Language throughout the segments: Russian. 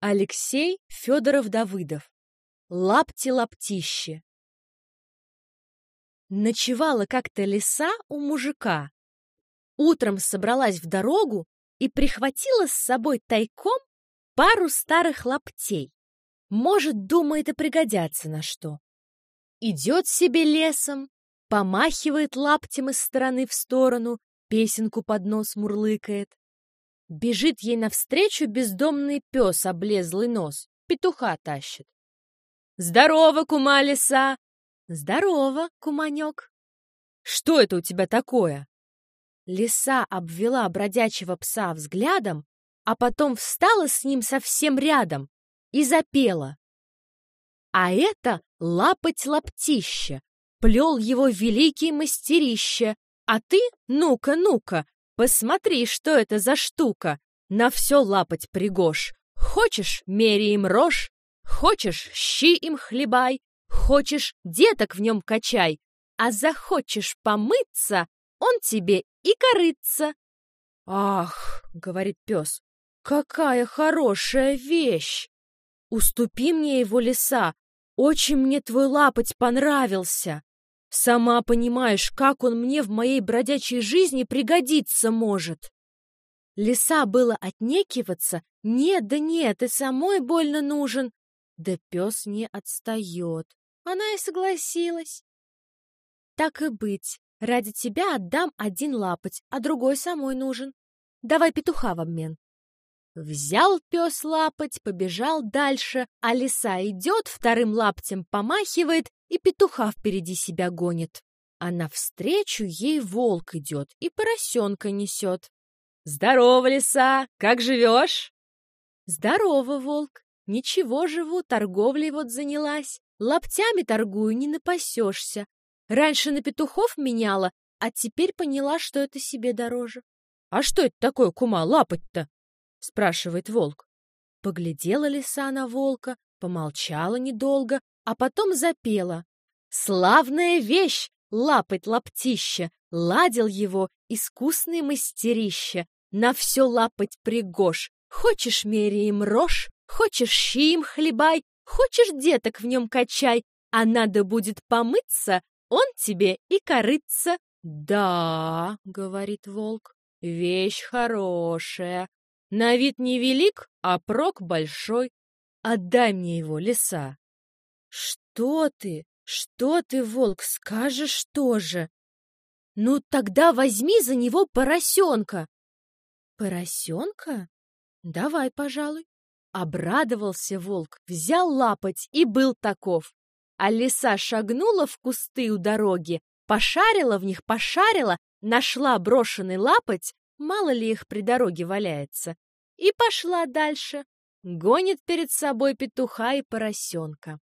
Алексей Федоров-Давыдов. Лапти-лаптище. Ночевала как-то лиса у мужика. Утром собралась в дорогу и прихватила с собой тайком пару старых лаптей. Может, думает, и пригодятся на что. Идет себе лесом, помахивает лаптем из стороны в сторону, песенку под нос мурлыкает. Бежит ей навстречу бездомный пес, облезлый нос, петуха тащит. «Здорово, кума лиса!» «Здорово, куманек!» «Что это у тебя такое?» Лиса обвела бродячего пса взглядом, а потом встала с ним совсем рядом и запела. А это лапоть-лаптище, плел его великий мастерище, а ты, ну-ка, ну-ка, посмотри, что это за штука, на все лапать пригож. Хочешь, меряй им рожь, хочешь, щи им хлебай, хочешь, деток в нем качай, а захочешь помыться, он тебе и корыться. «Ах!» — говорит пес. «Какая хорошая вещь! Уступи мне его леса, очень мне твой лапоть понравился. Сама понимаешь, как он мне в моей бродячей жизни пригодиться может». Лиса было отнекиваться. «Нет, да нет, и самой больно нужен». Да пес не отстает. Она и согласилась. «Так и быть, Ради тебя отдам один лапоть, а другой самой нужен. Давай петуха в обмен. Взял пес лапоть, побежал дальше, а лиса идет, вторым лаптем помахивает и петуха впереди себя гонит. А навстречу ей волк идет и поросенка несет. «Здорово, лиса! Как живешь?» «Здорово, волк! Ничего живу, торговлей вот занялась. Лаптями торгую, не напасешься. Раньше на петухов меняла, а теперь поняла, что это себе дороже. — А что это такое, кума, лапать-то? — спрашивает волк. Поглядела лиса на волка, помолчала недолго, а потом запела. «Славная вещь! Лапать лаптище! Ладил его искусный мастерище! На все лапать пригож! Хочешь, меряем рожь, хочешь, щи им хлебай, хочешь, деток в нем качай, а надо будет помыться, он тебе и корыться. Да, говорит волк, вещь хорошая. На вид невелик, а прок большой. Отдай мне его, лиса. Что ты? Что ты, волк, скажешь тоже? Ну, тогда возьми за него поросенка. Поросенка? Давай, пожалуй. Обрадовался волк, взял лапоть и был таков. А лиса шагнула в кусты у дороги, пошарила в них, пошарила, нашла брошенный лапоть, мало ли их при дороге валяется, и пошла дальше. Гонит перед собой петуха и поросенка.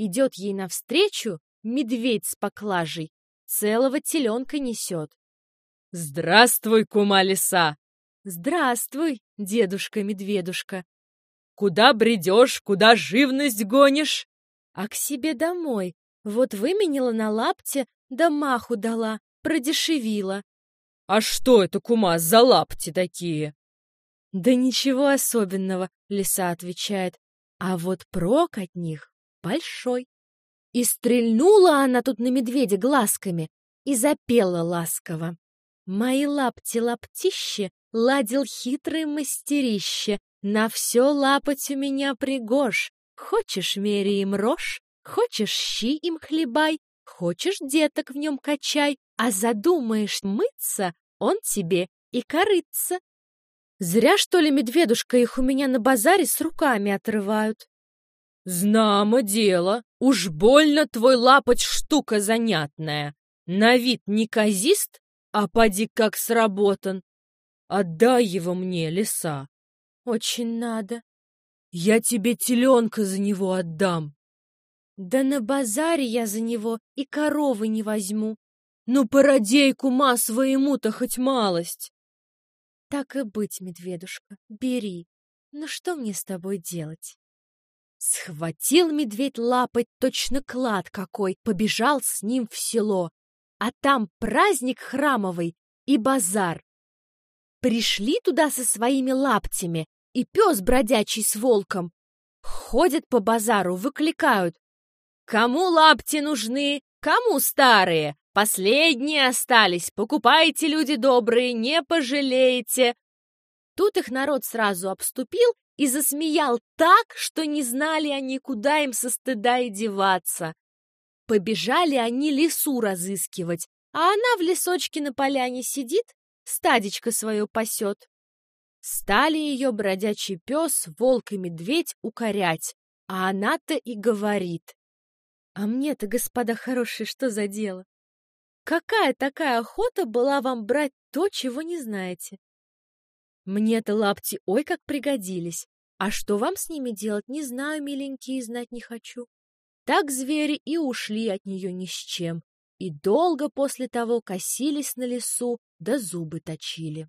Идет ей навстречу медведь с поклажей, целого теленка несет. «Здравствуй, кума лиса!» «Здравствуй, дедушка-медведушка!» «Куда бредешь, куда живность гонишь?» а к себе домой. Вот выменила на лапте, да маху дала, продешевила. — А что это, кума, за лапти такие? — Да ничего особенного, — лиса отвечает, — а вот прок от них большой. И стрельнула она тут на медведя глазками и запела ласково. Мои лапти-лаптище ладил хитрый мастерище, на все лапать у меня пригож, Хочешь, меряй им рожь, хочешь, щи им хлебай, хочешь, деток в нем качай, а задумаешь мыться, он тебе и корыться. Зря, что ли, медведушка их у меня на базаре с руками отрывают. Знамо дело, уж больно твой лапоть штука занятная. На вид неказист, а поди как сработан. Отдай его мне, лиса. Очень надо. Я тебе теленка за него отдам. Да на базаре я за него и коровы не возьму. Ну, породей кума своему-то хоть малость. Так и быть, медведушка, бери. Ну что мне с тобой делать? Схватил медведь лапой точно клад какой, побежал с ним в село. А там праздник храмовый и базар. Пришли туда со своими лаптями, и пес бродячий с волком. Ходят по базару, выкликают. Кому лапти нужны, кому старые? Последние остались, покупайте, люди добрые, не пожалеете. Тут их народ сразу обступил и засмеял так, что не знали они, куда им со стыда и деваться. Побежали они лесу разыскивать, а она в лесочке на поляне сидит, стадечко свое пасет. Стали ее бродячий пес, волк и медведь укорять, а она-то и говорит. А мне-то, господа хорошие, что за дело? Какая такая охота была вам брать то, чего не знаете? Мне-то лапти ой как пригодились. А что вам с ними делать, не знаю, миленькие, знать не хочу. Так звери и ушли от нее ни с чем, и долго после того косились на лесу, да зубы точили.